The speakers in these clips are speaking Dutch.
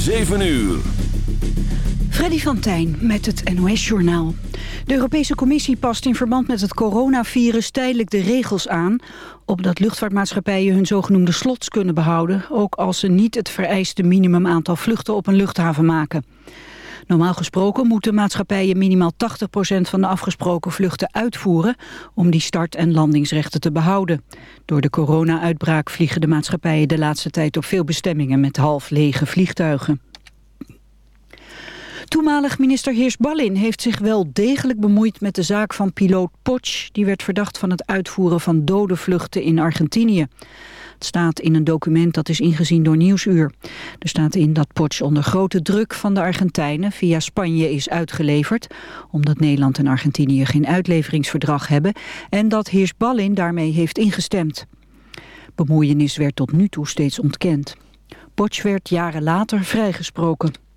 7 uur. Freddy van Tijn met het NOS-journaal. De Europese Commissie past in verband met het coronavirus tijdelijk de regels aan... opdat luchtvaartmaatschappijen hun zogenoemde slots kunnen behouden... ook als ze niet het vereiste minimumaantal vluchten op een luchthaven maken. Normaal gesproken moeten maatschappijen minimaal 80% van de afgesproken vluchten uitvoeren om die start- en landingsrechten te behouden. Door de corona-uitbraak vliegen de maatschappijen de laatste tijd op veel bestemmingen met half lege vliegtuigen. Toenmalig minister Heers Ballin heeft zich wel degelijk bemoeid met de zaak van piloot Potsch. Die werd verdacht van het uitvoeren van dode vluchten in Argentinië. Staat in een document dat is ingezien door Nieuwsuur. Er staat in dat Potsch onder grote druk van de Argentijnen via Spanje is uitgeleverd, omdat Nederland en Argentinië geen uitleveringsverdrag hebben en dat Heers Ballin daarmee heeft ingestemd. Bemoeienis werd tot nu toe steeds ontkend. Potsch werd jaren later vrijgesproken.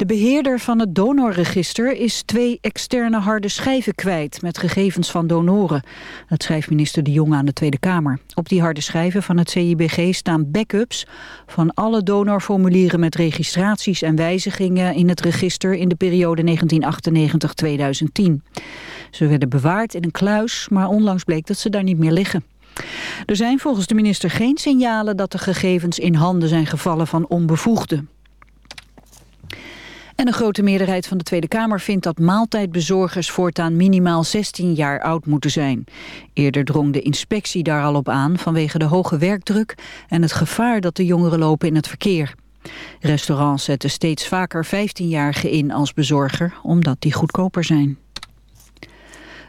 De beheerder van het donorregister is twee externe harde schijven kwijt met gegevens van donoren. Dat schrijft minister De Jonge aan de Tweede Kamer. Op die harde schijven van het CIBG staan backups van alle donorformulieren met registraties en wijzigingen in het register in de periode 1998-2010. Ze werden bewaard in een kluis, maar onlangs bleek dat ze daar niet meer liggen. Er zijn volgens de minister geen signalen dat de gegevens in handen zijn gevallen van onbevoegden. En een grote meerderheid van de Tweede Kamer vindt dat maaltijdbezorgers voortaan minimaal 16 jaar oud moeten zijn. Eerder drong de inspectie daar al op aan vanwege de hoge werkdruk en het gevaar dat de jongeren lopen in het verkeer. Restaurants zetten steeds vaker 15-jarigen in als bezorger omdat die goedkoper zijn.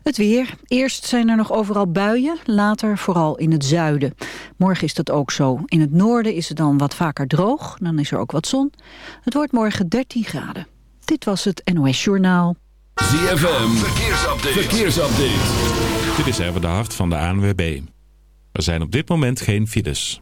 Het weer. Eerst zijn er nog overal buien, later vooral in het zuiden. Morgen is dat ook zo. In het noorden is het dan wat vaker droog, dan is er ook wat zon. Het wordt morgen 13 graden. Dit was het NOS Journaal. ZFM, verkeersupdate. verkeersupdate. Dit is even de hart van de ANWB. Er zijn op dit moment geen files.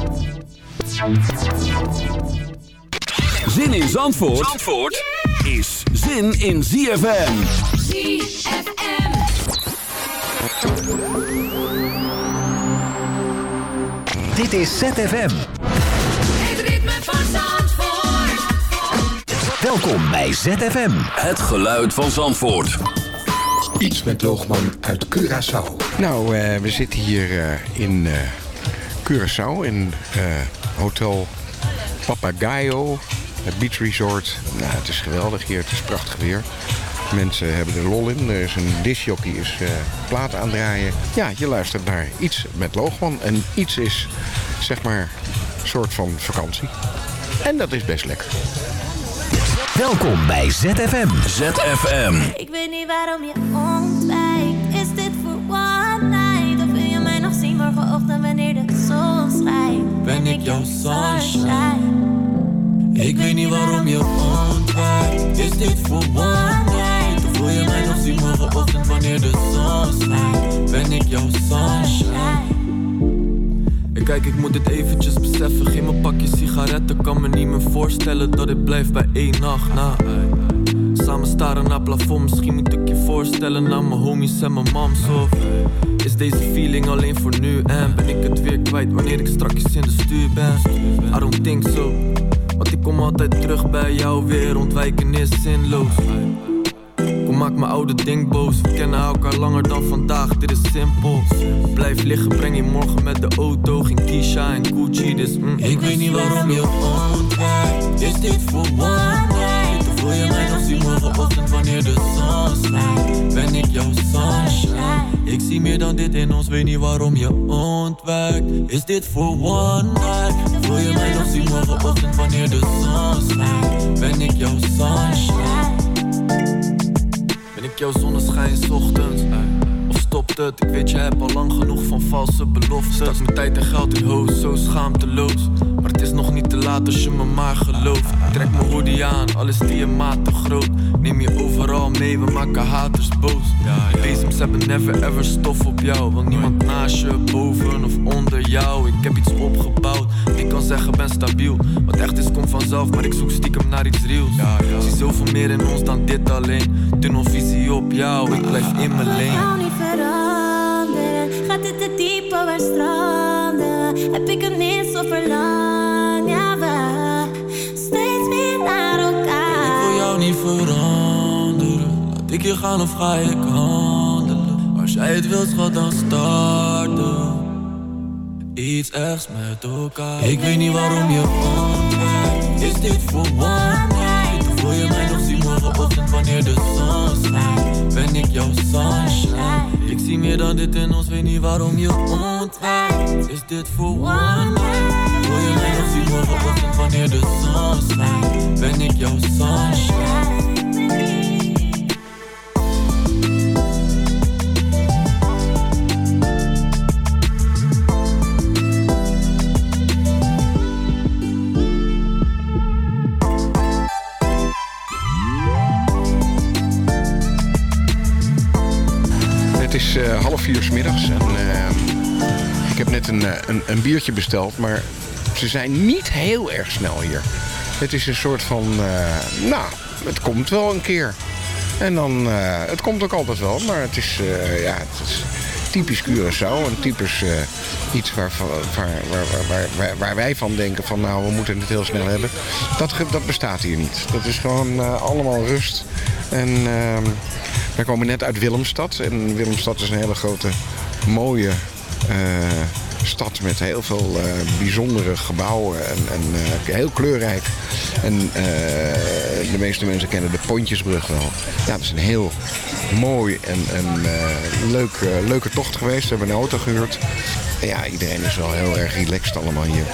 Zin in Zandvoort, Zandvoort is zin in ZFM. ZFM. Dit is ZFM. Het ritme van Zandvoort. Welkom bij ZFM. Het geluid van Zandvoort. Iets met Loogman uit Curaçao. Nou, eh, we zitten hier eh, in eh Curaçao in eh, Hotel Papagayo, het beach resort. Nou, het is geweldig hier, het is prachtig weer. Mensen hebben er lol in. Er is een discjockey is eh plaat aan het draaien. Ja, je luistert naar iets met Loogman. En iets is, zeg maar, een soort van vakantie. En dat is best lekker. Welkom bij ZFM. ZFM. Ik weet niet waarom je ontwijkt. Ben ik jouw sunshine? Ik weet niet waarom je ontwijkt. Is dit voor one night? Of wil je mij nog zien morgenochtend wanneer de zon schijnt? Ben ik jouw sunshine? En kijk, ik moet dit eventjes beseffen. Geen mijn pakje sigaretten, kan me niet meer voorstellen dat ik blijf bij één nacht. Nou, samen staren naar plafond. Misschien moet ik je voorstellen naar mijn homies en mijn mams. Of deze feeling alleen voor nu? En ben ik het weer kwijt wanneer ik strakjes in de stuur ben? I don't think so. Want ik kom altijd terug bij jou weer. Ontwijken is zinloos. Kom maak mijn oude ding boos. We kennen elkaar langer dan vandaag, dit is simpel. Blijf liggen, breng je morgen met de auto. Geen Kisha en Gucci, dus mm, Ik weet niet waarom je ontwijkt. Is dit voor one night? Wil je mij nog zien morgenochtend wanneer de zon schijnt? Ben ik jouw sunshine? Zie meer dan dit in ons, weet niet waarom je ontwijkt. Is dit voor one night? Wil je mij nog zien morgenochtend wanneer de zon schijnt? Ben ik jouw sunshine? Ben ik jouw zonneschijn ochtends? Stopt het? Ik weet je hebt al lang genoeg van valse beloftes. Stak mijn tijd en geld in hoos, zo schaamteloos. Maar het is nog niet te laat als je me maar gelooft. Ik Trek mijn hoodie aan, al is die een maat te groot. Neem je overal mee, we maken haters boos. Bezems hebben never ever stof op jou. Want niemand naast je, boven of onder jou. Ik heb iets opgebouwd, ik kan zeggen ben stabiel. Wat echt is komt vanzelf, maar ik zoek stiekem naar iets reals Zie zoveel meer in ons dan dit alleen. Tunnelvisie op jou, ik blijf in mijn lane veranderen. Gaat dit te diep over stranden? Heb ik het niet zo verlang? Ja, we steeds meer naar elkaar. Ik wil jou niet veranderen. Laat ik je gaan of ga ik handelen? Als jij het wilt, schat, dan starten. Iets ergs met elkaar. Ik weet niet waarom je ontwijkt. Is dit voor one night? Wil je mij nog zien morgenochtend wanneer de zon schijnt? Ben ik jouw sunshine? Ik zie meer dan dit in ons, weet niet waarom je ontwijkt. Is dit voor one night? Wil je mij nog zien morgenochtend wanneer de zon schijnt? Ben ik jouw sunshine? Is eh, half vier 's middags en eh, ik heb net een, eh, een, een biertje besteld, maar ze zijn niet heel erg snel hier. Het is een soort van, eh, nou, het komt wel een keer. En dan, het komt ook altijd wel, maar het is, ja, het is typisch Curaçao. En typisch iets waar, waar, waar, waar, wij van denken van, nou, we moeten het heel snel hebben. Dat, dat bestaat hier niet. Dat is gewoon allemaal rust. En ehm, wij komen net uit Willemstad. En Willemstad is een hele grote, mooie eh, stad met heel veel eh, bijzondere gebouwen en, en eh, heel kleurrijk. En de meeste mensen kennen de Pontjesbrug wel. Ja, dat is een heel mooi en, en leuk, eh, leuke tocht geweest. We hebben een auto gehuurd. Ja, iedereen is wel heel erg relaxed allemaal hier.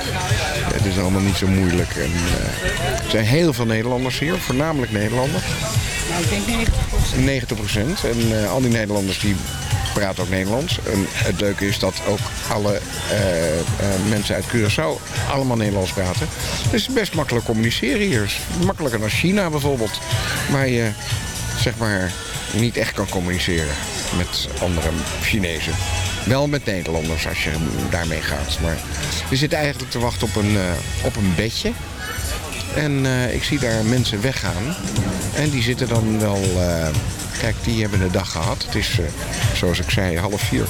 Het is allemaal niet zo moeilijk. En, eh, er zijn heel veel Nederlanders hier, voornamelijk Nederlanders. Nou, ik denk 90 90 procent. En eh, al die Nederlanders die praten ook Nederlands. En het leuke is dat ook alle eh, mensen uit Curaçao allemaal Nederlands praten. Dus het is best makkelijk communiceren hier. Makkelijker dan China bijvoorbeeld. Waar je zeg maar niet echt kan communiceren met andere Chinezen. Wel met Nederlanders als je daarmee gaat. Maar we zitten eigenlijk te wachten op een, eh, op een bedje. En eh, ik zie daar mensen weggaan. En die zitten dan wel... eh, kijk, die hebben een dag gehad. Het is, zoals ik zei, half vier.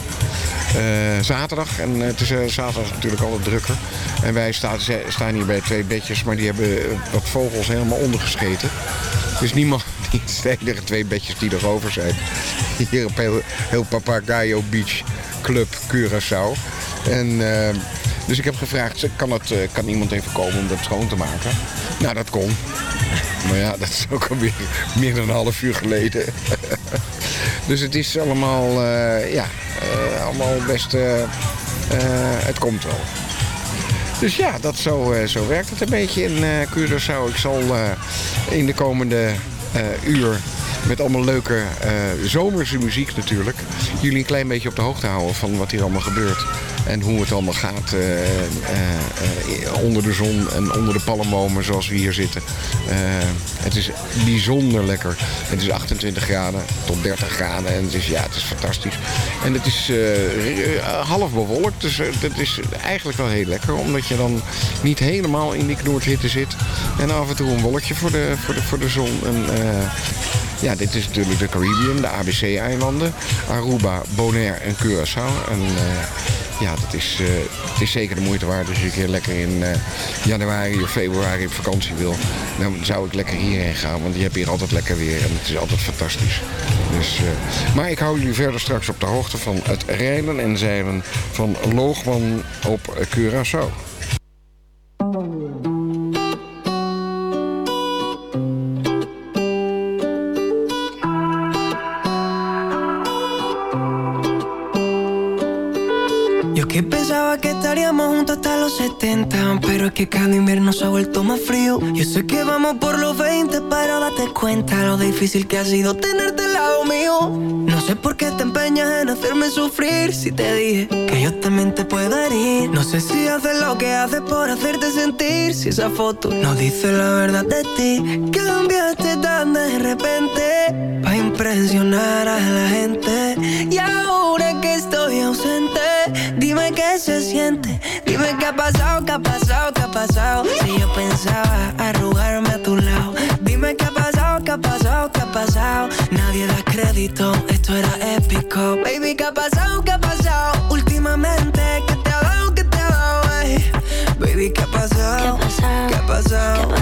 Zaterdag. En het is zaterdag natuurlijk altijd drukker. En wij staan, staan hier bij twee bedjes. Maar die hebben wat vogels helemaal ondergescheten. Dus niemand... Die de twee bedjes die er over zijn. Hier op heel, heel Papagayo Beach Club Curaçao. En... eh, dus ik heb gevraagd, kan, het, eh, kan iemand even komen om dat schoon te maken? Nou, dat kon. Maar ja, dat is ook alweer meer dan een half uur geleden. dus het is allemaal, eh, ja, allemaal best, het komt wel. Dus ja, dat zo, zo werkt het een beetje in Curaçao. Ik zal in de komende uur met allemaal leuke eh, zomerse muziek natuurlijk... jullie een klein beetje op de hoogte houden van wat hier allemaal gebeurt. En hoe het allemaal gaat eh, eh, onder de zon en onder de palmbomen zoals we hier zitten. Het is bijzonder lekker. Het is 28 graden tot 30 graden en het is, ja, het is fantastisch. En het is eh, eh, half bewolkt, dus eh, dat is eigenlijk wel heel lekker. Omdat je dan niet helemaal in die knoordhitte zit. En af en toe een wolkje voor de, voor de, voor de zon. En, ja, dit is natuurlijk de Caribbean, de ABC-eilanden. Aruba, Bonaire en Curaçao. En ja, dat is, eh, het is zeker de moeite waard als je een keer lekker in januari of februari op vakantie wil. Dan zou ik lekker hierheen gaan, want je hebt hier altijd lekker weer en het is altijd fantastisch. Dus, maar ik hou jullie verder straks op de hoogte van het rijden en zeilen van Loogman op Curaçao. Pensaba que estaríamos juntos hasta los 70 Pero es que cada invierno se ha vuelto más frío. Yo sé que vamos por los 20 Pero date cuenta lo difícil que ha sido tenerte al lado mío. No sé por qué te empeñas en hacerme sufrir Si te dije que yo también te puedo herir. No sé si haces lo que haces por hacerte sentir Si esa foto no dice la verdad de ti. Cambiaste tan de repente Pa' impresionar a la gente. Y ahora que estoy ausente. Dime qué se siente. Dime qué ha pasado, qué ha pasado, qué ha pasado. Si yo pensaba arrugarme a tu lado. Dime qué ha pasado, qué ha pasado, qué ha pasado. Nadie da crédito, esto era épico. Baby, qué ha pasado,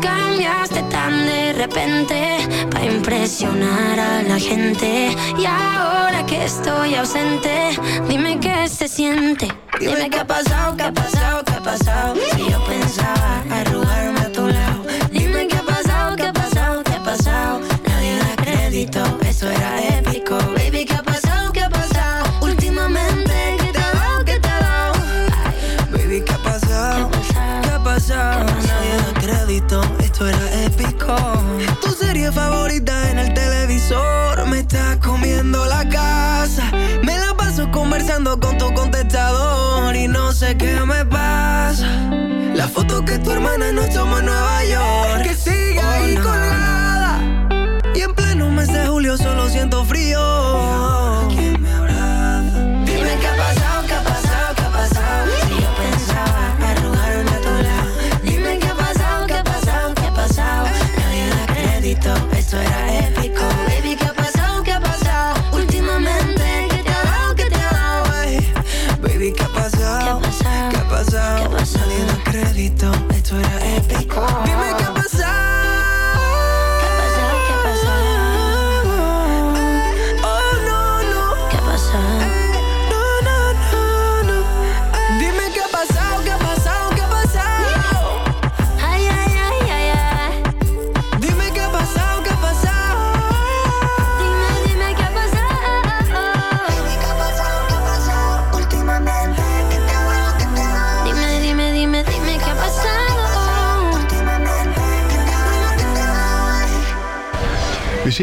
Cambiaste tan de repente para impresionar a la gente. Y ahora que estoy ausente, dime qué se siente. Dime qué ha pasado, qué ha pasado, qué ha pasado Si yo pensaba arrugarme serie favorita en el televisor. Me está comiendo la casa. Me la paso conversando con tu contestador Y no sé qué me pasa. La foto que tu hermana nos tomó en Nueva York. Que sigue ahí colgada. Y en pleno mes de julio solo siento frío Da crédito, esto era épico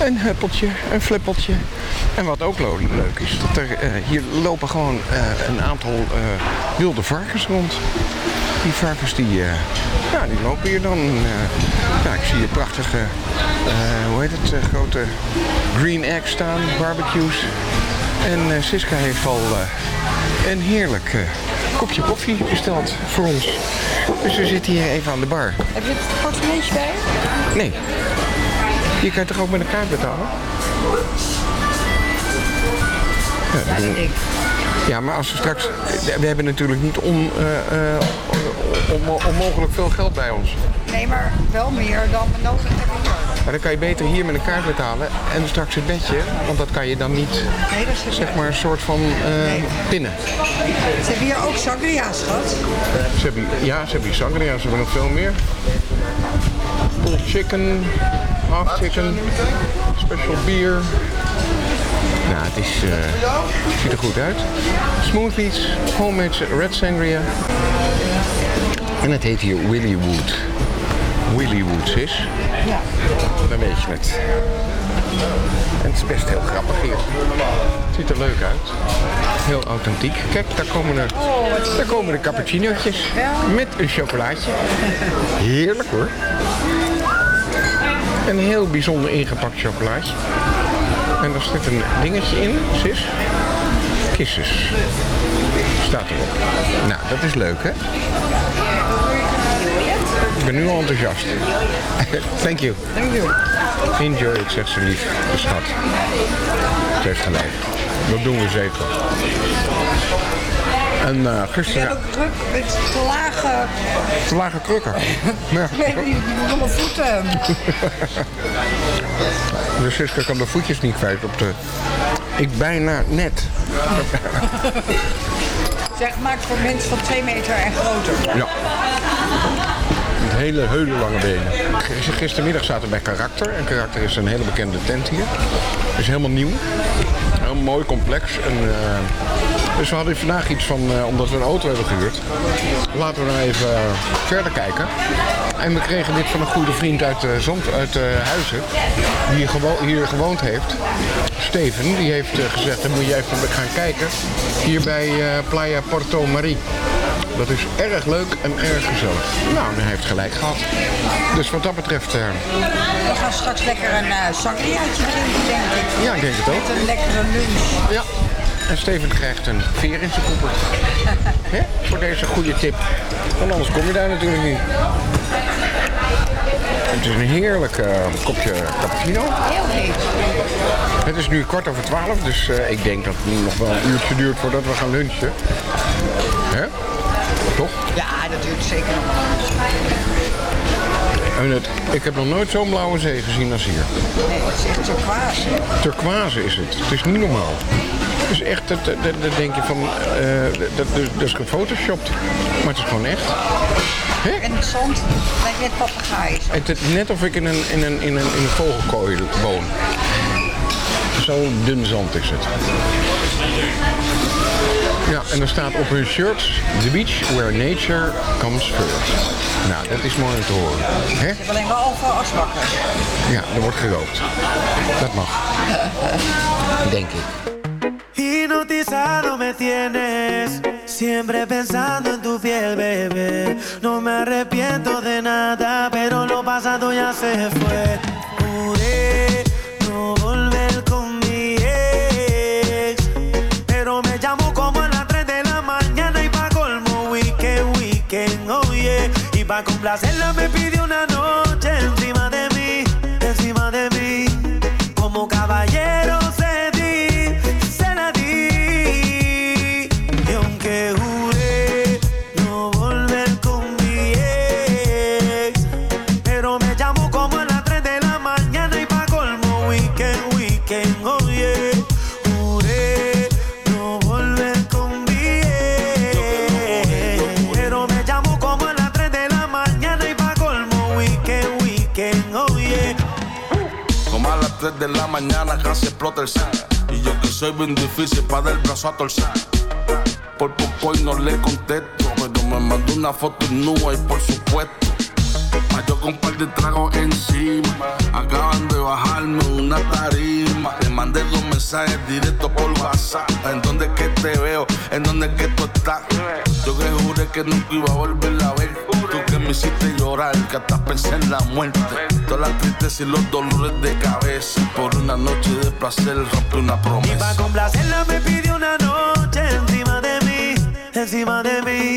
een huppeltje, een flippeltje. En wat ook leuk is, dat er eh, hier lopen gewoon eh, een aantal eh, wilde varkens rond. Die varkens die, ja, die lopen hier dan. ja, ik zie hier prachtige, hoe heet het, grote green eggs staan, barbecues. En Siska heeft al een heerlijk kopje koffie besteld voor ons. Dus we zitten hier even aan de bar. Heb je het portemonneetje bij? Nee. Je kan toch ook met een kaart betalen? Ja, Dat ik. Ja, maar als we straks... We hebben natuurlijk niet on, on- on- onmogelijk veel geld bij ons. Nee, maar wel meer dan we nodig hebben hier. Maar dan kan je beter hier met een kaart betalen en straks het bedje, want dat kan je dan niet, Nee, dat is zeg maar, een soort van eh, pinnen. Ze hebben hier ook sangria, schat. Ze hebben, ja, ze hebben hier sangria, ze hebben nog veel meer. Pulled chicken, half chicken, special beer. Nou, het is, eh, ziet er goed uit. Smoothies, homemade red sangria. En het heet hier Willywood. Willywood is. Ja. Dan weet je het. En het is best heel grappig hier. Het ziet er leuk uit. Heel authentiek. Kijk, daar komen de, daar komen de cappuccino'tjes. Met een chocolaatje. Heerlijk hoor. Een heel bijzonder ingepakt chocolaatje. En daar zit een dingetje in, sis. Kisses. Staat erop. Nou, dat is leuk hè? Ik ben nu al enthousiast. Thank you. Thank you. Enjoy it, zegt ze lief. De schat. Ze heeft gelijk. Dat doen we zeker. En uh, Je gisteren... hebt ook druk met te lage... Te lage krukken. Ja. Niet, die domme voeten. Dus Siska kan de voetjes niet kwijt op de... Ik bijna net. Zeg, maakt voor mensen van 2 meter en groter. Ja. Met hele, hele lange benen. Gistermiddag zaten we bij Karakter. En Karakter is een hele bekende tent hier. Is helemaal nieuw. Heel mooi complex. En, eh, dus we hadden vandaag iets van, eh, omdat we een auto hebben gehuurd. Laten we nou even eh, verder kijken. En we kregen dit van een goede vriend uit, uh, Zand, uit eh, Huizen. Die hier, gewo- hier gewoond heeft. Steven, die heeft eh, gezegd, dan moet je even gaan kijken. Hier bij eh, Playa Porto Marie. Dat is erg leuk en erg gezellig. Nou, hij heeft gelijk gehad. Dus wat dat betreft... eh, We gaan straks lekker een uh, sangriaatje drinken, denk ik. Ja, ik denk het ook. Met een lekkere lunch. Ja. En Steven krijgt een veer in zijn koeper. Hè? Voor deze goede tip. Want anders kom je daar natuurlijk niet. Het is een heerlijk eh, kopje cappuccino. Heel heet. Het is nu kwart over twaalf, dus eh, ik denk dat het nog wel een uurtje duurt voordat we gaan lunchen. Hè? Toch? Ja, dat duurt zeker nog En het, ik heb nog nooit zo'n blauwe zee gezien als hier. Nee, het is echt turquoise. Turquoise is het. Het is niet normaal. Is echt, dat, dat, dat- dat denk je van, eh, dat, dat, dat is gefotoshopt. Maar het is gewoon echt. En het zand lijkt net papegaaien. Het is net of ik in een, in een, in een, in een vogelkooi woon. Zo dun zand is het. Ja, en er staat op hun shirts... The beach where nature comes first. Nou, dat is mooi om te horen. Hè? Ze hebben alleen wel over asbakken. Ja, er wordt gerookt. Dat mag. Denk ik. Hipnotizado me tienes, siempre pensando en tu piel, bebé. No me arrepiento de nada, pero lo pasado ya se fue. Juré no volver con mi ex, pero me llamo como a las 3 de la mañana y pa' colmo weekend, weekend, oh yeah. Y pa' complacerla me pidió una noche 3 de la mañana casi explota el set. Y yo que soy bien difícil para dar el brazo a torcer. Por poco y no le contesto. Pero me mandó una foto nua y por supuesto. Pa' yo con un par de tragos encima. Acaban de bajarme una tarima. Le mandé dos mensajes directos por WhatsApp. ¿En dónde que te veo? ¿En dónde que tú estás? Yo que juré que nunca iba a volver a ver. Me hiciste llorar, que hasta pensé en la muerte. Todas las tristezas y los dolores de cabeza. Por una noche de placer rompí una Y promesa. pa' complacerla me pidió una noche encima de mí, encima de mí.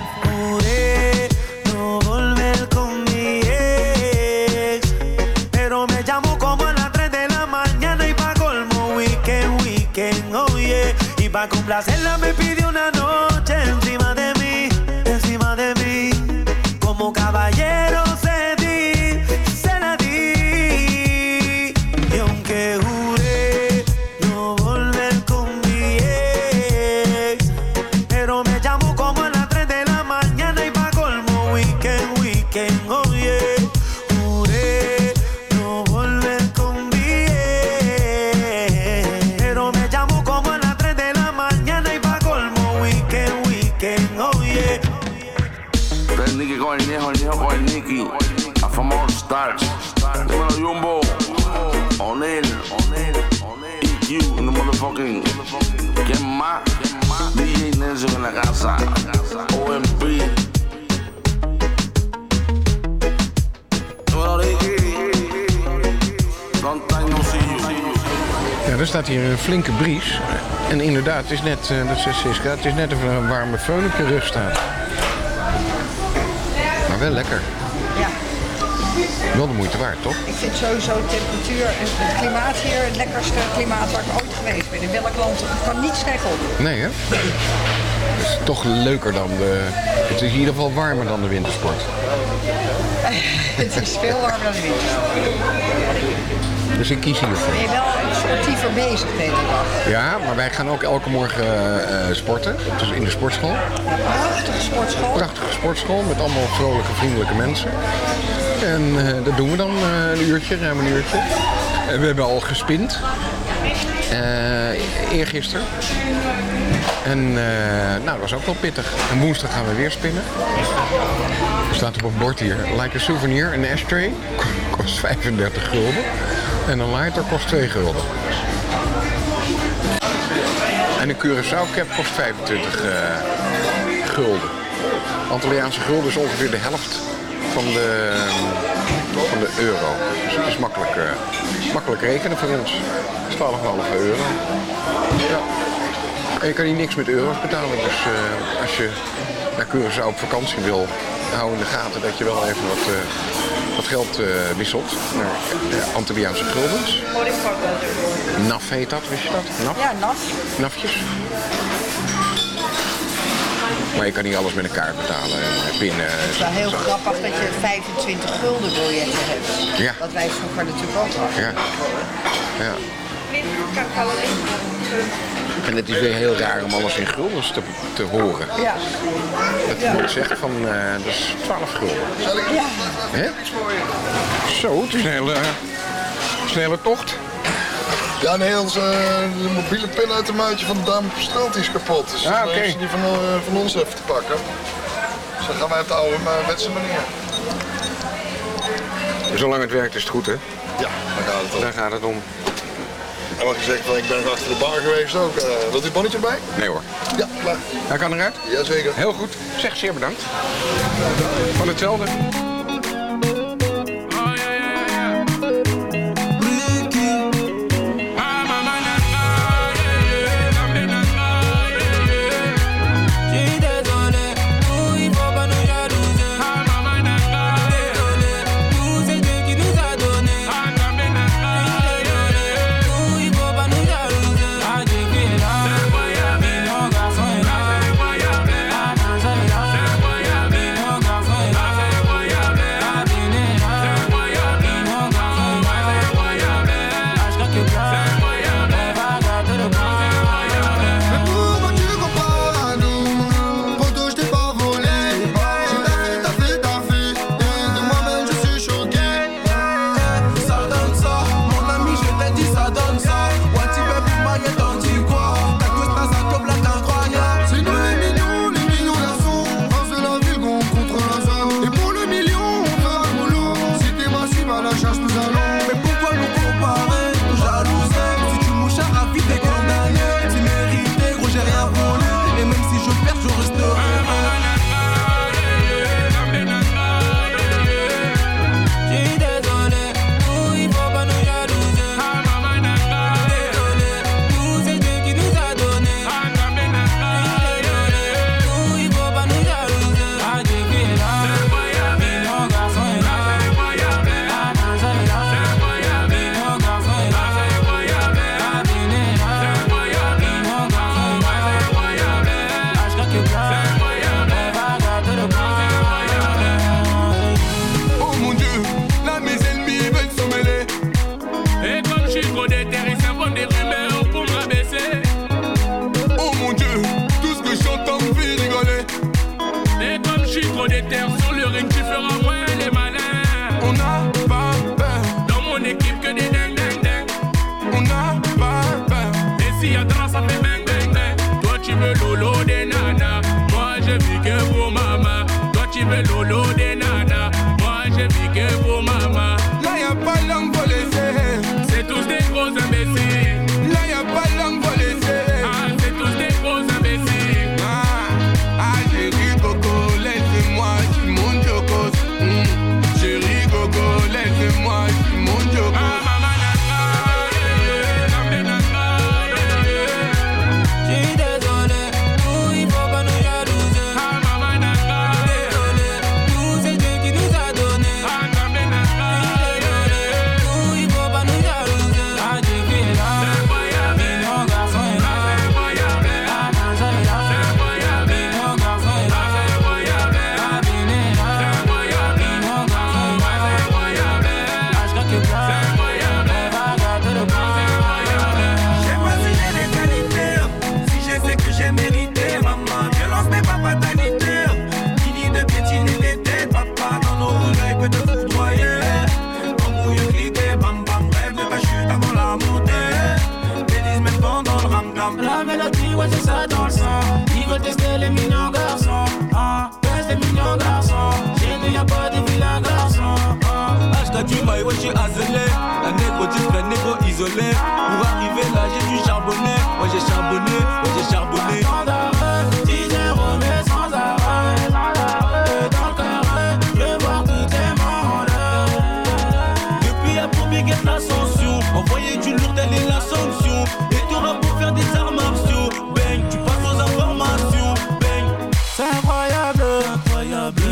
Pa' complacerla me pidió flinke bries. En inderdaad, het is net, eh, dat zegt Siska, het is net een warme föhn op je rug staat. Maar wel lekker. Ja. Wel de moeite waard, toch? Ik vind sowieso temperatuur en het klimaat hier het lekkerste klimaat waar ik ooit geweest ben. In welk land kan niet slecht op. Nee, hè? Het is toch leuker dan de... Het is in ieder geval warmer dan de wintersport. het is veel warmer dan de winter. Dus ik kies hiervoor. Ben je wel sportiever bezig de hele dag. Ja, maar wij gaan ook elke morgen eh, sporten. Dus in de sportschool. Prachtige sportschool. Prachtige sportschool met allemaal vrolijke, vriendelijke mensen. En eh, dat doen we dan eh, een uurtje, ruim een uurtje. En we hebben al gespind. Eh eergisteren. En eh, nou, dat was ook wel pittig. En woensdag gaan we weer spinnen. Er staat op het bord hier. Like a souvenir, een ashtray. Kost 35 gulden. En een lighter kost 2 gulden. En een Curaçao cap kost 25 eh, gulden. Antilliaanse gulden is ongeveer de helft van de, van de euro. Dus het is makkelijk, eh, makkelijk rekenen voor ons. 12,5 euro. Ja. En je kan hier niks met euro's betalen. Dus eh, als je naar Curaçao op vakantie wil, hou in de gaten dat je wel even wat, eh, wat geld eh, wisselt naar eh, Antilliaanse guldens. NAF heet dat, wist je dat? NAF? Ja, nat. Nafjes. Maar je kan niet alles met een kaart betalen en pinnen. Het is wel heel grappig dat je 25 gulden biljetten hebt. Ja. Wat wij vroeger natuurlijk ook hadden. Ja. ja. En het is weer heel raar om alles in guldens te, te horen. Ja. Dat zegt van, eh, dat is 12 gulden. Ja. Hè? Zo, het is een hele, hele tocht. Ja, nee, onze, de mobiele pinautomaatje van de dame op is kapot. Dus Ah, dan oké. heeft ze die van, eh, van ons even te pakken. Dus dan gaan wij het oude, maar met zijn manier. Zolang het werkt is het goed, hè? Ja, daar gaat het om. Daar gaat het om. En mag van, ik ben achter de bar geweest ook. Eh, wilt u een bonnetje erbij? Nee hoor. Ja, klaar. Hij kan eruit? Jazeker. Heel goed. Zeg zeer bedankt. Van hetzelfde.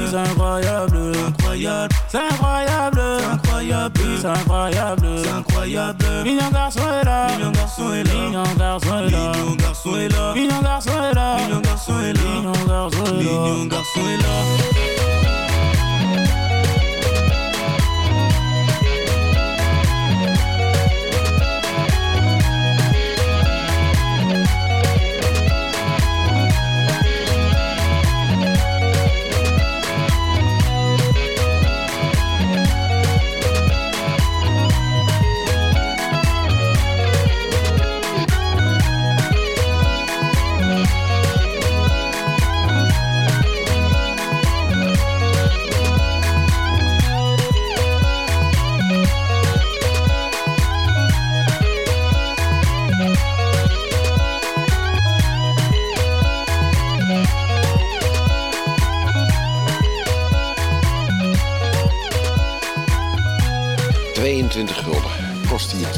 C'est incroyable, incroyable, c'est incroyable, incroyable, c'est incroyable, c'est incroyable. Mignon garçon est là, Mignon garçon est là. mignon garçon est là, Mignon garçon est là. mignon garçon est là, Mignon garçon est là. mignon garçon est là. Mignon garçon est là.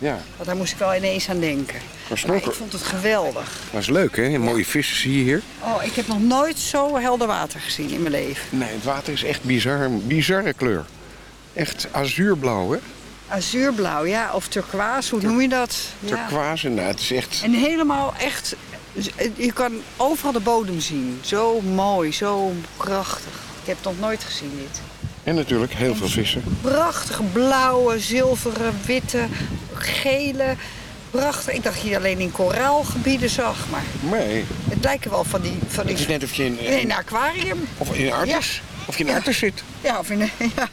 Ja. Want daar moest ik wel ineens aan denken. Maar ik vond het geweldig. Dat is leuk, hè? Mooie vissen zie je hier. Oh, ik heb nog nooit zo helder water gezien in mijn leven. Nee, het water is echt bizar, bizarre kleur. Echt azuurblauw, hè? Azuurblauw, ja. Of turquoise, hoe noem je dat? Ja. Turquoise, nou, het is echt... En helemaal echt... Je kan overal de bodem zien. Zo mooi, zo prachtig. Ik heb het nog nooit gezien, dit. En natuurlijk heel veel vissen. Prachtige blauwe, zilveren, witte, gele. Prachtig. Ik dacht dat je alleen in koraalgebieden zag, maar Nee, het lijken wel van die... Van die het is net of je in, in een aquarium. of in een artis, of je in een artis zit. Ja, of in een... Ja.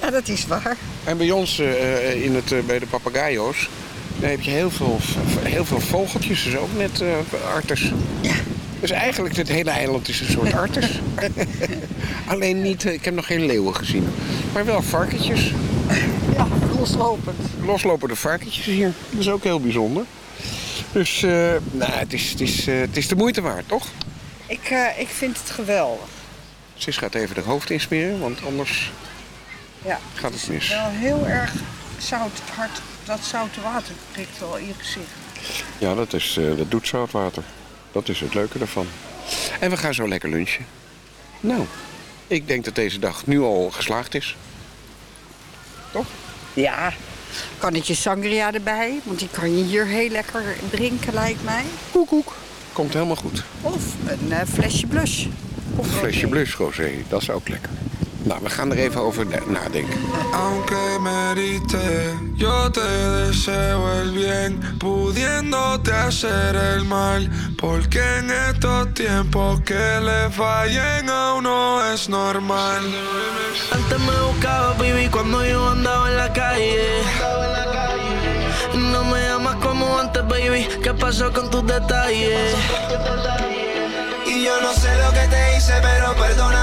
ja, dat is waar. En bij ons eh, in het, eh, bij de papagayo's, daar heb je heel veel, heel veel vogeltjes. Dus ook net eh arters. Ja. Dus eigenlijk het hele eiland is een soort arters. Alleen niet, eh, ik heb nog geen leeuwen gezien. Maar wel varkentjes. Loslopend. Loslopende varkentjes hier. Dat is ook heel bijzonder. Dus eh, nou, het, is, het, is, eh, het is de moeite waard, toch? Ik, eh, ik vind het geweldig. Sis gaat even de hoofd insmeren, want anders Ja. gaat het mis. Wel heel erg zout, hard. Dat zoute water prikt wel in je gezicht. Ja, dat, is, dat doet zoutwater. Dat is het leuke ervan. En we gaan zo lekker lunchen. Nou, ik denk dat deze dag nu al geslaagd is. Toch? Ja, Kannetje sangria erbij, want die kan je hier heel lekker drinken, lijkt mij. Koek, koek. Komt helemaal goed. Of een eh, flesje blush. Of een flesje blush rosé, dat is ook lekker. Nou, we gaan er even over na- nadenken. Aunque me heriste, yo te deseo el bien, pudiéndote hacer el mal. Porque en estos tiempos que le fallen a uno es normal. Antes me buscaba, baby, cuando yo andaba en la calle. No me llamas como antes, baby. ¿Qué pasó con tus detalles? Y yo no sé lo que te hice, pero perdóname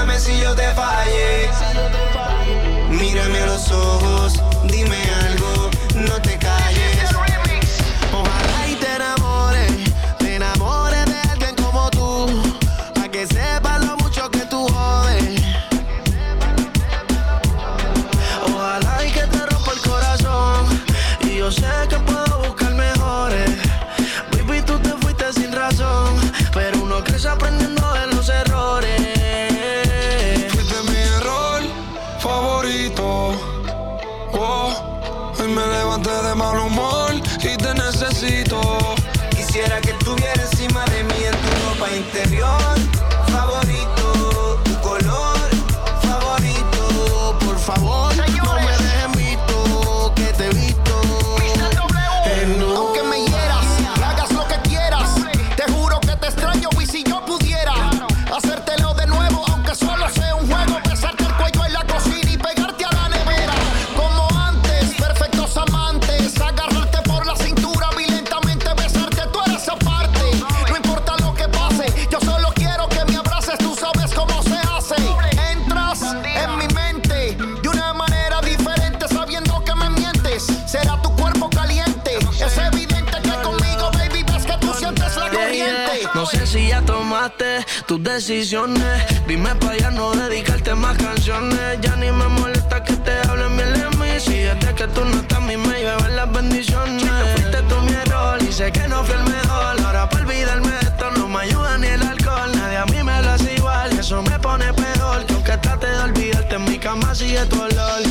Dime para ya no dedicarte más canciones. Ya ni me molesta que te hablen bien de mí. Si desde que tú no estás, mí me llevan las bendiciones. Fuiste tú mi error y sé que no fui el mejor. Ahora para olvidarme de esto no me ayuda ni el alcohol. Nadie a mí me lo hace igual y eso me pone peor. Que aunque trate de olvidarte, en mi cama sigue tu olor.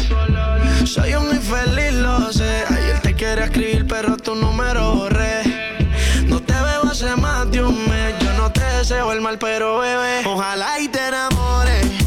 Soy un infeliz, lo sé. Ayer te quería escribir, pero tu número borré. No te veo hace más de un deseo el mal, pero bebé. Ojalá y te enamores,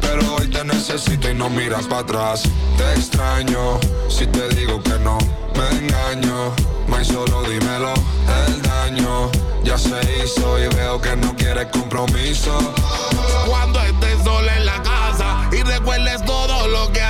Pero hoy te necesito y no miras para atrás. Te extraño, si te digo que no, me engaño. May solo dímelo, el daño ya se hizo y veo que no quieres compromiso. Cuando estés sola en la casa y recuerdes todo lo que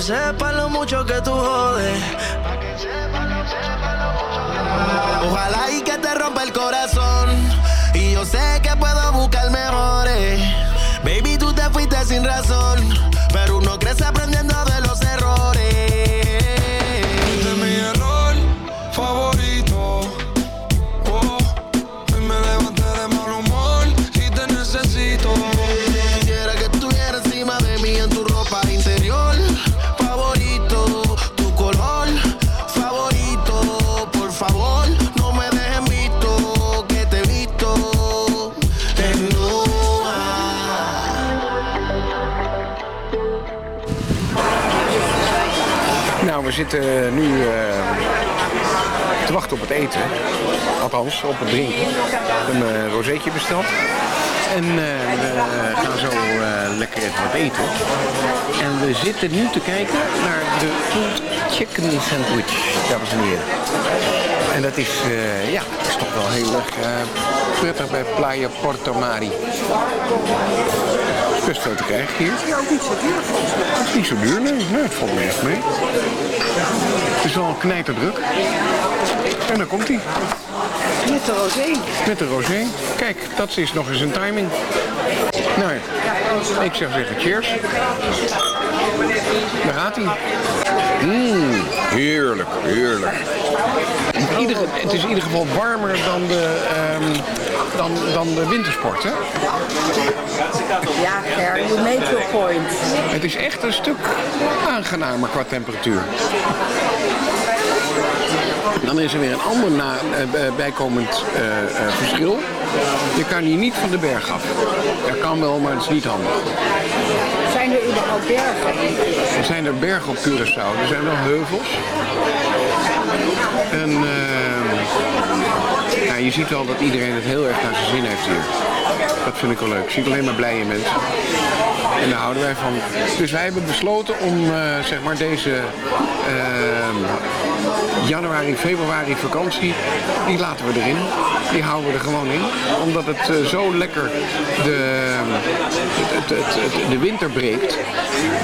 que sepas lo mucho que tú jodes. Ojalá y que te rompa el corazón. Y yo sé que puedo buscar mejores. Baby, tú te fuiste sin razón. Pero uno crece aprendiendo zitten nu eh, te wachten op het eten. Althans, op het drinken. Een rozeetje besteld. En eh, we gaan zo eh, lekker even wat eten. En we zitten nu te kijken naar de pulled chicken sandwich, dames en heren. En dat is, eh, ja, dat is toch wel heel erg eh, prettig bij Playa Porto Mari. best veel te krijgen hier. Ja, ook niet zo duur volgens mij. Niet zo duur, nee. nee het valt me echt mee. Het is wel een knijterdruk. En dan komt hij. Met de rosé. Met de rosé. Kijk, dat is nog eens een timing. Nou ja, ik zeg zeggen cheers. Daar gaat hij. Mmm, heerlijk, heerlijk. In ieder- het is in ieder geval warmer dan de, ehm, dan, dan de wintersport, hè? Ja, Ger, you make your point. Het is echt een stuk aangenamer qua temperatuur. Dan is er weer een ander na, eh, eh, bijkomend eh, verschil. Je kan hier niet van de berg af. Dat kan wel, maar het is niet handig. Zijn er überhaupt bergen? Er zijn er bergen op Curaçao. Er zijn wel heuvels. En eh, ja, je ziet wel dat iedereen het heel erg naar zijn zin heeft hier. Dat vind ik wel leuk. Ik zie alleen maar blije mensen. En daar houden wij van. Dus wij hebben besloten om eh, zeg maar deze eh, januari, februari vakantie, die laten we erin. Die houden we er gewoon in. Omdat het eh, zo lekker de, het, het, de winter breekt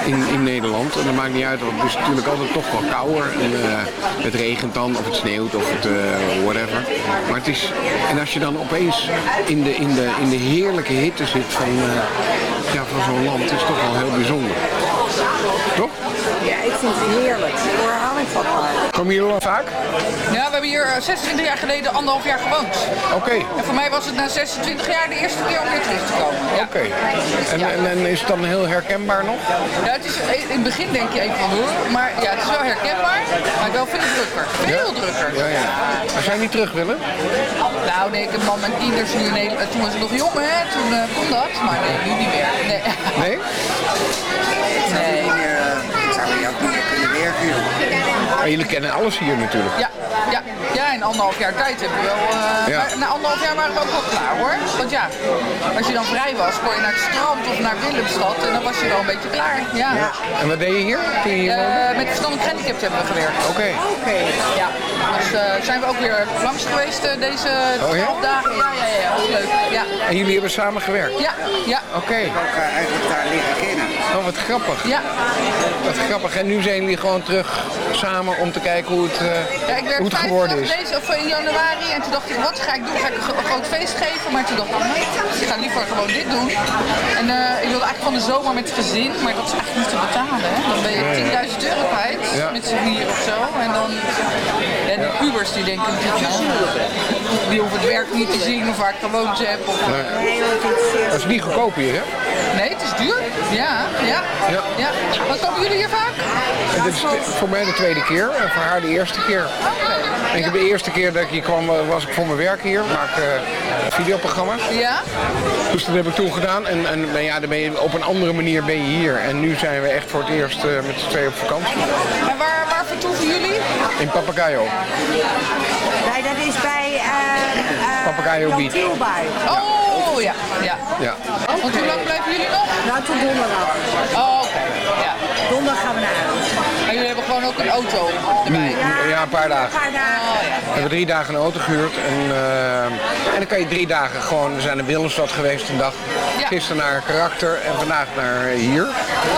in, in Nederland. En dat maakt niet uit, want het is natuurlijk altijd toch wel kouder. En, eh, het regent dan, of het sneeuwt, of het eh, whatever. Maar het is, en als je dan opeens in de, in de, in de heerlijke hitte zit van, ja, van zo'n land, is toch wel heel bijzonder. Toch? Ja, ik vind het heerlijk. Hou ik van. Komen jullie al vaak? Ja, we hebben hier eh, 26 jaar geleden anderhalf jaar gewoond. Oké. En voor mij was het na 26 jaar de eerste keer om weer terug te komen. Ja. Oké. En, en, en is het dan heel herkenbaar nog? Ja, het is, in het begin denk je even van hoor, maar ja, het is wel herkenbaar, maar wel veel drukker. Veel drukker. Ja, ja. Als jij niet terug willen? Nou nee, ik heb man en in Nederland. Toen was ik nog jong hè, toen eh, kon dat, maar nee, nu niet meer. Nee? Nee? Nee. Ik zou ook niet meer kunnen werken, joh. Maar jullie kennen alles hier natuurlijk. Ja, ja, in anderhalf jaar tijd hebben we wel. eh, Ja. maar Na anderhalf jaar waren we ook wel klaar hoor. Want ja, als je dan vrij was, kon je naar het strand of naar Willemstad en dan was je wel een beetje klaar. Ja. En wat deed je hier? Toen je hier Eh, woonde? met verstandelijk hebben we gewerkt. Oké. Oké. Ja, dus eh, zijn we ook weer langs geweest deze Oh, ja? 12 dagen. Ja, ja, ja, was leuk. Ja, En jullie hebben samen gewerkt? ja, ja. Oké. eigenlijk daar leren kennen. Oh, wat grappig. Ja. Wat grappig. En nu zijn jullie gewoon terug samen om te kijken hoe het, eh, Ja, ik werd hoe het 50 geworden is. Of in januari en toen dacht ik, wat ga ik doen? Ga ik een gro- een groot feest geven? Maar toen dacht ik, nee, ik ga liever gewoon dit doen. En eh, ik wilde eigenlijk van de zomer met het gezin, maar dat is eigenlijk niet te betalen. Hè? Dan ben je Nee. 10.000 euro kwijt Ja. met z'n vier of zo. En dan, en de pubers die denken nou, die hoeven het werk niet te zien of waar ik gewoond heb. Of, Nee. Dat is niet goedkoop hier, hè? Nee, het is duur. Ja, ja. Ja. Ja. Wat komen jullie hier vaak? En dit is voor mij de tweede keer en voor haar de eerste keer. En ik heb de eerste keer dat ik hier kwam, eh, was ik voor mijn werk hier. Maak eh, videoprogramma's. Ja? Dus dat heb ik toen gedaan. En, en nou ja, dan ben je, op een andere manier ben je hier. En nu zijn we echt voor het eerst eh, met z'n tweeën op vakantie. En waar, waar vertoeven jullie? In Papagayo. Nee, dat is bij uh, Papagayo Beach. Oh, ja. ja. Ja. Want hoe lang blijven jullie nog? Nou, tot donderdag. Oh, oké. Ja. Donderdag gaan we naar huis. Jullie hebben gewoon ook een auto erbij? Ja, een paar dagen. Een paar dagen. We hebben drie dagen een auto gehuurd. En, eh, en dan kan je drie dagen gewoon... We zijn in Willemstad geweest een dag. Gisteren naar Karakter en vandaag naar hier.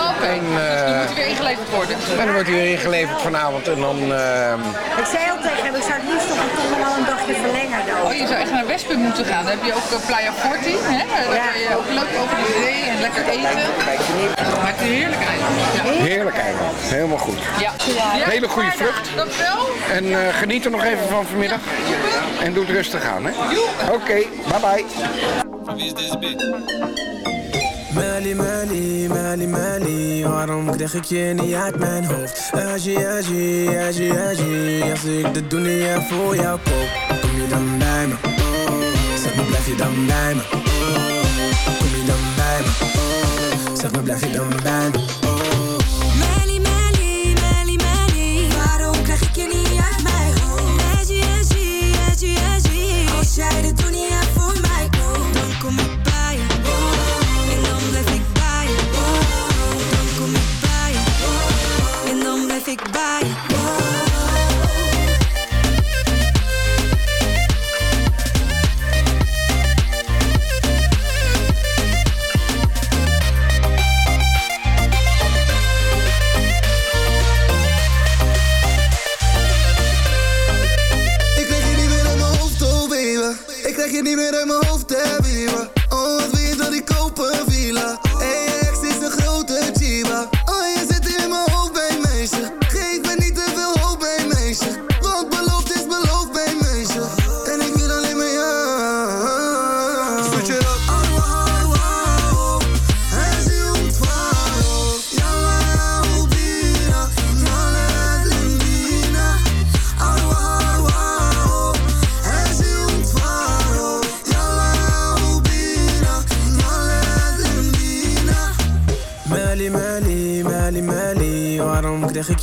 Oké, En, dus die eh, moeten weer ingeleverd worden. en dan wordt hij weer ingeleverd vanavond. En dan... eh, Ik zei al tegen hem, ik zou het liefst toch toch nog wel een dagje verlengen dan. Oh, je zou echt naar Westpunt moeten gaan. Dan heb je ook eh, Playa Forti. Hè? Dan kan je ook leuk over de zee en lekker eten. Maar het is een heerlijk eiland. Ja. heerlijk eiland. Helemaal goed. Ja. Hele goede vlucht. Dankjewel. En eh, geniet er nog even van vanmiddag. En doe het rustig aan, hè? Oké, bye bye. Mali, Mali, Mali, Mali, waarom krijg ik je niet uit mijn hoofd? Aji, Aji, Aji, Aji, als ik de dunia voor jou koop, kom je dan bij me? Zeg maar, blijf je dan bij me? Kom je dan bij me? Zeg maar, blijf je dan bij me? Je niet meer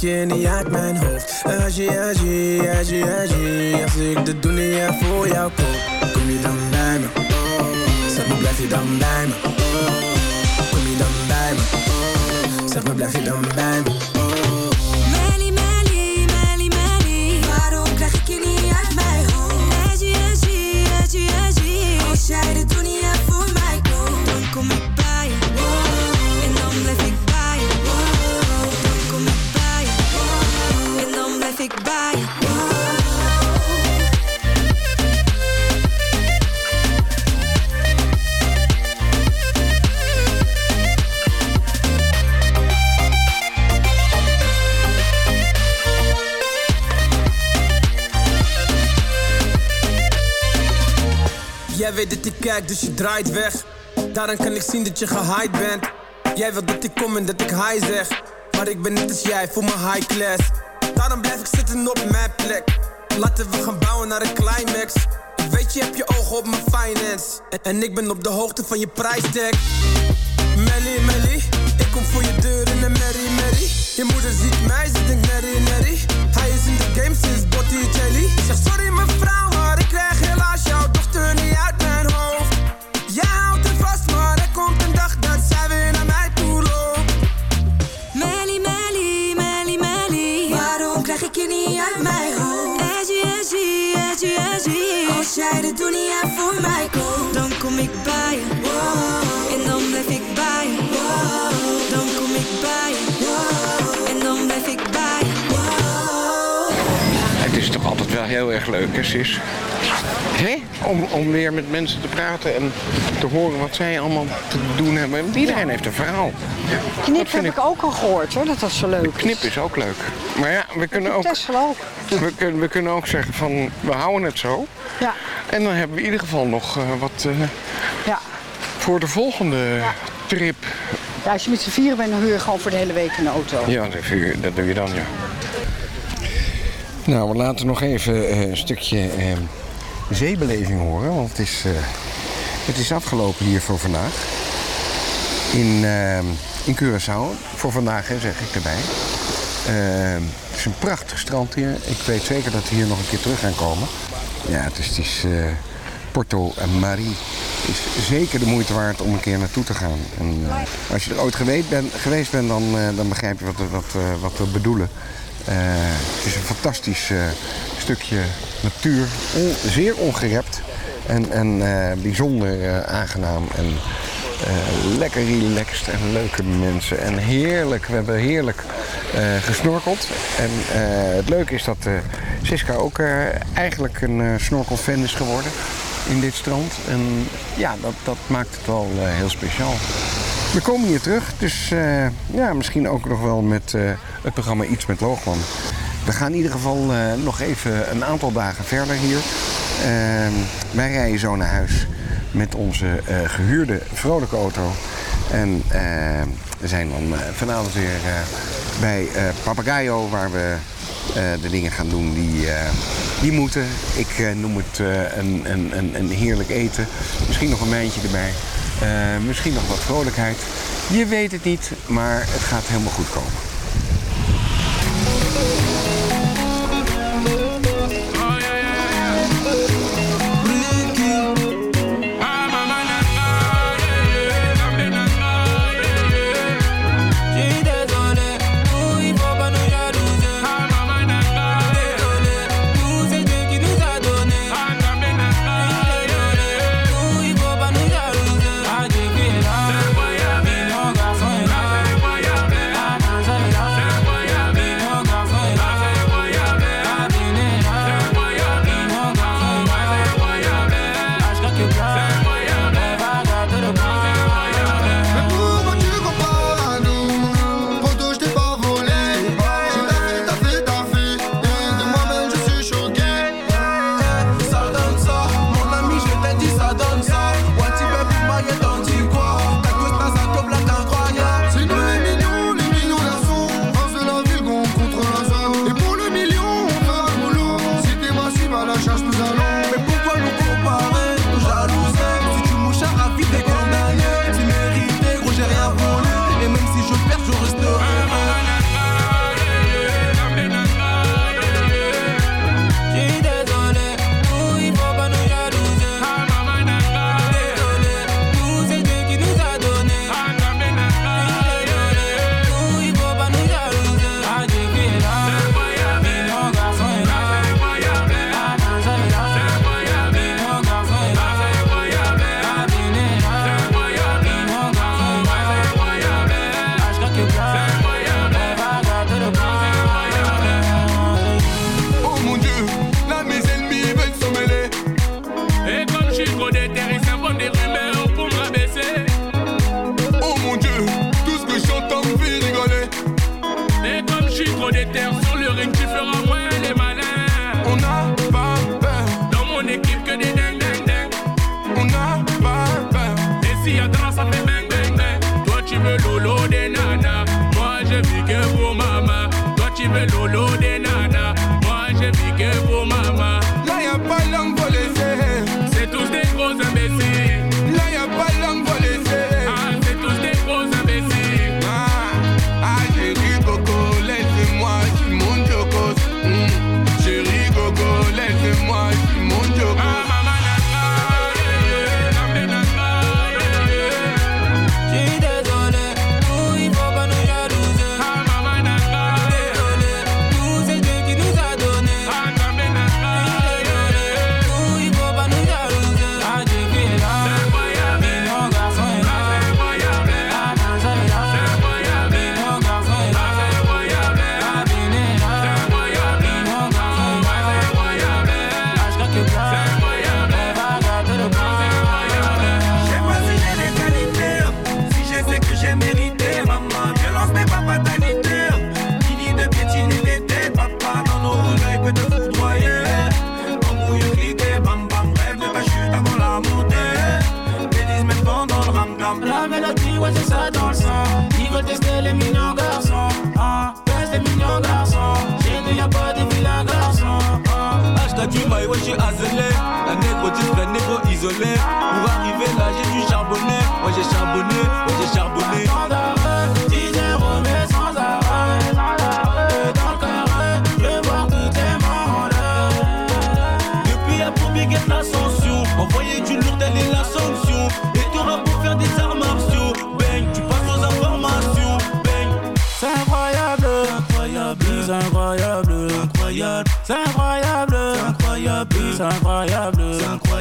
je niet uit mijn hoofd? Aji, aji, aji, aji Als ik de doe niet voor jou koop Kom je dan bij me? Oh. Zeg me, blijf je dan bij me? Dus je draait weg. Daaraan kan ik zien dat je gehyped bent. Jij wilt dat ik kom en dat ik hi zeg. Maar ik ben net als jij, voor mijn high class. Daarom blijf ik zitten op mijn plek. Laten we gaan bouwen naar een climax. Ik weet, je hebt je ogen op mijn finance. En, ik ben op de hoogte van je prijstag. Melly, Melly, ik kom voor je deur in een merry, merry. Je moeder ziet mij, ze denkt merry, merry. Hij is in de game sinds Botticelli. Zeg sorry mevrouw, maar ik krijg helaas heel erg leuk, hè, Sis? Om, om weer met mensen te praten en te horen wat zij allemaal te doen hebben. Iedereen heeft een verhaal. Knip heb ik ook al gehoord hoor, dat dat zo leuk is. Knip is ook leuk. Maar ja, we kunnen ook, ook. we kunnen, we kunnen ook zeggen van we houden het zo. Ja. En dan hebben we in ieder geval nog eh, wat eh, Ja. voor de volgende trip. ja, als je met z'n vieren bent, dan huur je gewoon voor de hele week een auto. Ja, dat dat doe je dan, ja. Nou, we laten nog even eh, een stukje eh, zeebeleving horen. Want het is, eh, het is afgelopen hier voor vandaag. In, eh, in Curaçao. Voor vandaag, zeg ik erbij. Eh, het is een prachtig strand hier. Ik weet zeker dat we hier nog een keer terug gaan komen. Ja, het is, het is eh, Porto Marie is zeker de moeite waard om een keer naartoe te gaan. En, als je er ooit geweest bent, geweest bent dan, dan begrijp je wat, wat, wat we bedoelen. Eh, het is een fantastisch eh, stukje natuur, zeer ongerept en, en eh, bijzonder aangenaam. En, lekker relaxed en leuke mensen. En heerlijk, we hebben heerlijk gesnorkeld. En het leuke is dat Siska ook eigenlijk een snorkelfan is geworden in dit strand. En ja, dat, dat maakt het wel heel speciaal. We komen hier terug, dus eh, ja, misschien ook nog wel met eh, het programma Iets met Loogman. We gaan in ieder geval eh, nog even een aantal dagen verder hier. Ehm, wij rijden zo naar huis met onze eh, gehuurde vrolijke auto. En eh, we zijn dan vanavond weer bij Papagayo, waar we de dingen gaan doen die, die moeten. Ik noem het een, een, een, een heerlijk eten. Misschien nog een mijntje erbij. Eh, misschien nog wat vrolijkheid. Je weet het niet, maar het gaat helemaal goed komen. Je vis que pour maman. Toi, tu veux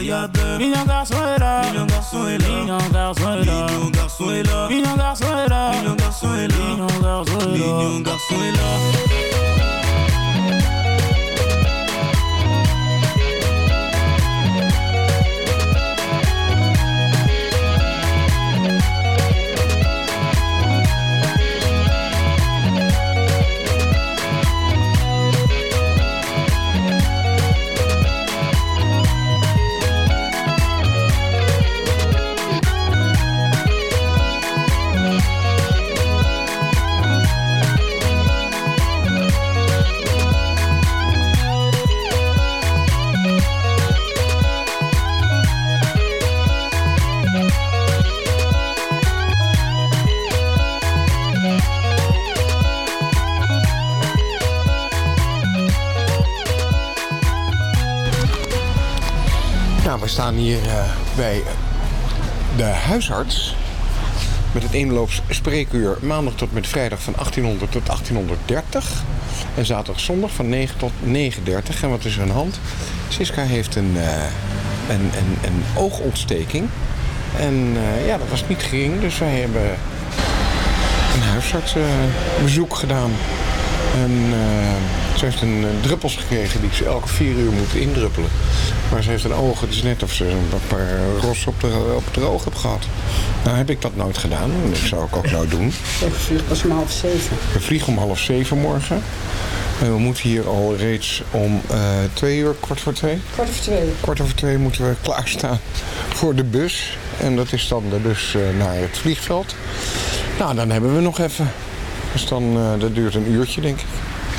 incroyable. Mignon garçon est là, Mignon garçon est là. mignon garçon est là, Mignon garçon est là. mignon garçon est là, Mignon garçon est là. mignon garçon est là. Mignon garçon est là. Staan hier eh, bij de huisarts. Met het inloops spreekuur maandag tot met vrijdag van 1800 tot 1830. En zaterdag zondag van 9 tot 9.30. En wat is er aan hand? Siska heeft een, eh, een, een, een oogontsteking. En eh, ja, dat was niet gering. Dus wij hebben een huisartsbezoek gedaan. En eh, ze heeft een eh, druppels gekregen die ze elke vier uur moet indruppelen. Maar ze heeft een oog, het is net of ze een paar ros op, de, op het oog heeft gehad. Nou heb ik dat nooit gedaan. En dat zou ik ook nooit doen. Ik vlieg pas om half zeven. We vliegen om half zeven morgen. En we moeten hier al reeds om eh, twee uur, kwart voor twee. Kwart over twee. Kwart over twee moeten we klaarstaan voor de bus. En dat is dan de bus eh, naar het vliegveld. Nou, dan hebben we nog even. Dus dan, eh, dat duurt een uurtje, denk ik.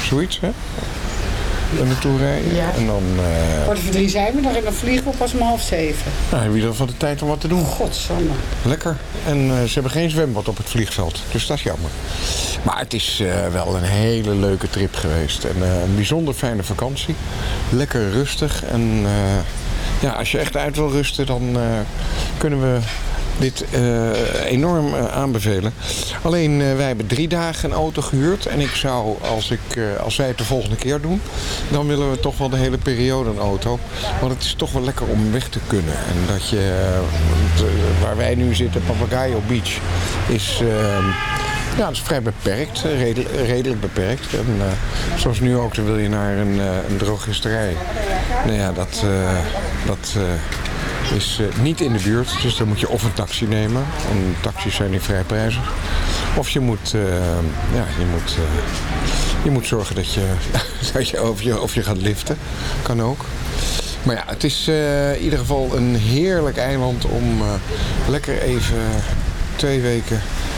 Zoiets, hè? Er naartoe rijden. Ja. En dan Kwart over drie zijn we nog en dan vliegen we pas om half zeven. nou, hebben we dan van de tijd om wat te doen. Godsamme. Lekker. En eh, ze hebben geen zwembad op het vliegveld. Dus dat is jammer. Maar het is wel een hele leuke trip geweest. En een bijzonder fijne vakantie. Lekker rustig. En ja, als je echt uit wil rusten, dan kunnen we dit eh, enorm eh, aanbevelen. Alleen eh, wij hebben drie dagen een auto gehuurd. En ik zou, als, ik, als wij het de volgende keer doen, dan willen we toch wel de hele periode een auto. Want het is toch wel lekker om weg te kunnen. En dat je, waar wij nu zitten, Papagayo Beach, is... ja, dat is vrij beperkt, redelijk, beperkt. En, zoals nu ook, dan wil je naar een, eh, een drogisterij. Nou ja, dat, dat is eh, niet in de buurt. Dus dan moet je of een taxi nemen. En taxis zijn niet vrij prijzig. Of je moet, eh, ja, je moet Je moet zorgen dat je, dat je, of, je, of je gaat liften. Kan ook. Maar ja, het is eh, in ieder geval een heerlijk eiland om eh, lekker even twee weken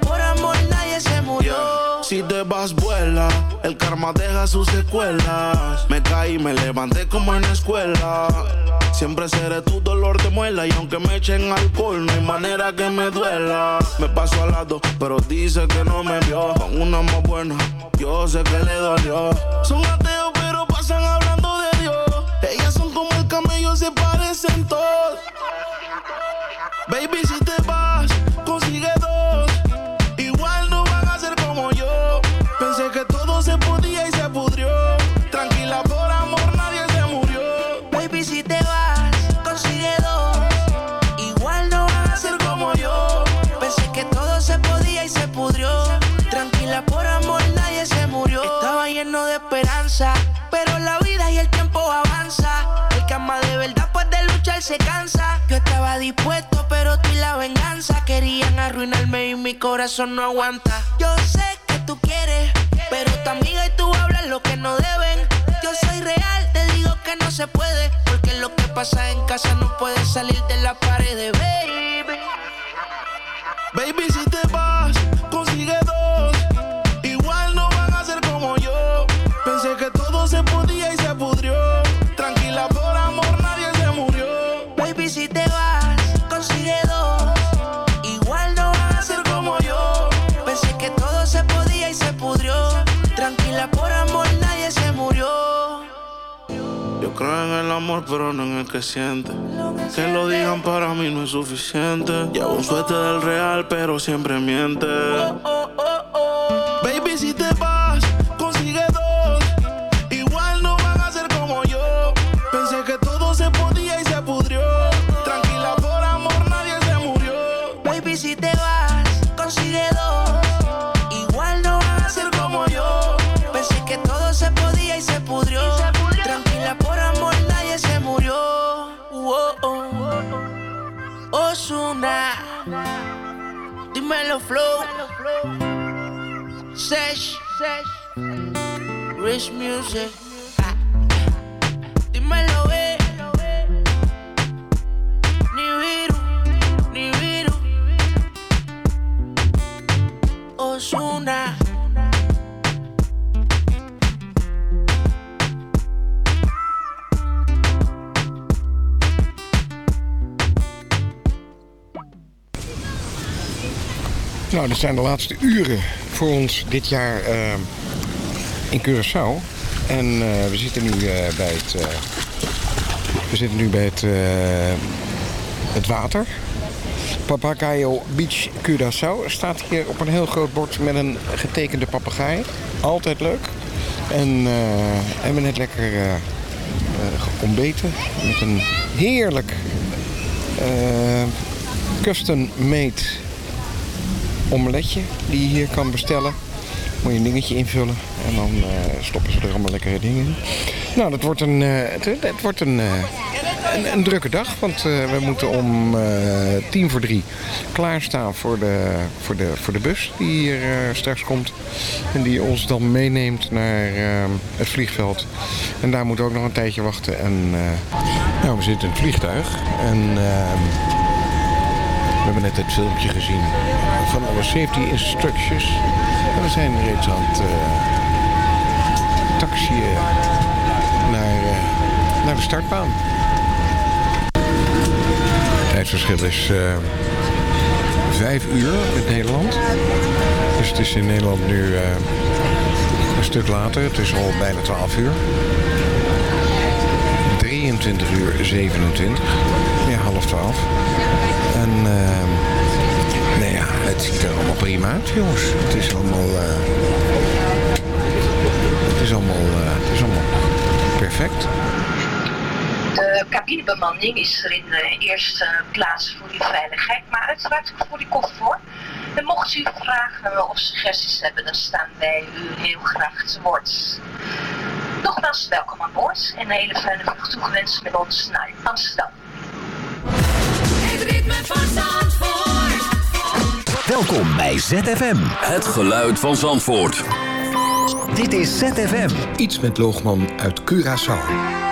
Por amor nadie se murió. Si te vas, vuela. El karma deja sus secuelas. Me caí, me levanté como en la escuela. Siempre seré tu dolor de muela. Y aunque me echen alcohol, no hay manera que me duela. Me paso al lado, pero dice que no me vio. Con una más buena, yo sé que le dolió. Son ateos, pero pasan hablando de Dios. Ellas son como el camello, se parecen todos. Dispuesto, pero tú y la venganza querían arruinarme y mi corazón no aguanta. Yo sé que tú quieres, pero tu amiga y tú hablan lo que no deben. Yo soy real, te digo que no se puede, porque lo que pasa en casa no puede salir de la pared, baby. Baby, si te vas, creo en el amor, pero no en el que siente. Que lo digan para mí no es suficiente. Llevo un suéter del real, pero siempre miente. Flow. Flow. Sesh. Sesh. Rich music. Nou, dit zijn de laatste uren voor ons dit jaar eh, in Curaçao. En eh, we zitten nu eh, bij het. eh, we zitten nu bij het, eh, het water. Papagayo Beach Curaçao staat hier op een heel groot bord met een getekende papegaai. Altijd leuk. En eh hebben net lekker eh, eh, ontbeten met een heerlijk eh, custom-made omeletje die je hier kan bestellen. Moet je een dingetje invullen en dan eh, stoppen ze er allemaal lekkere dingen in. Nou, dat wordt een, eh, het, wordt een, eh, een, een drukke dag, want we moeten om tien voor drie klaarstaan voor de, voor de, voor de bus die hier straks komt. En die ons dan meeneemt naar het vliegveld. En daar moeten we ook nog een tijdje wachten. En, nou, we zitten in het vliegtuig en... we hebben net het filmpje gezien van alle safety instructions. En we zijn reeds aan het uh, taxiën naar, eh, naar de startbaan. Het tijdsverschil is eh, vijf uur met Nederland. Dus het is in Nederland nu een stuk later. Het is al bijna 12 uur. 23 uur 27. Ja, half 12. En ziet er allemaal prima uit, jongens. Het is allemaal... eh, het is allemaal, eh, het is allemaal perfect. De cabinebemanning is er in de eerste plaats voor die veiligheid, maar uiteraard ook voor die comfort. En mocht u vragen of suggesties hebben, dan staan wij u heel graag te woord. Nogmaals, welkom aan boord en een hele fijne vlucht toegewenst met ons naar Amsterdam. Welkom bij ZFM. Het geluid van Zandvoort. Dit is ZFM. Iets met Loogman uit Curaçao.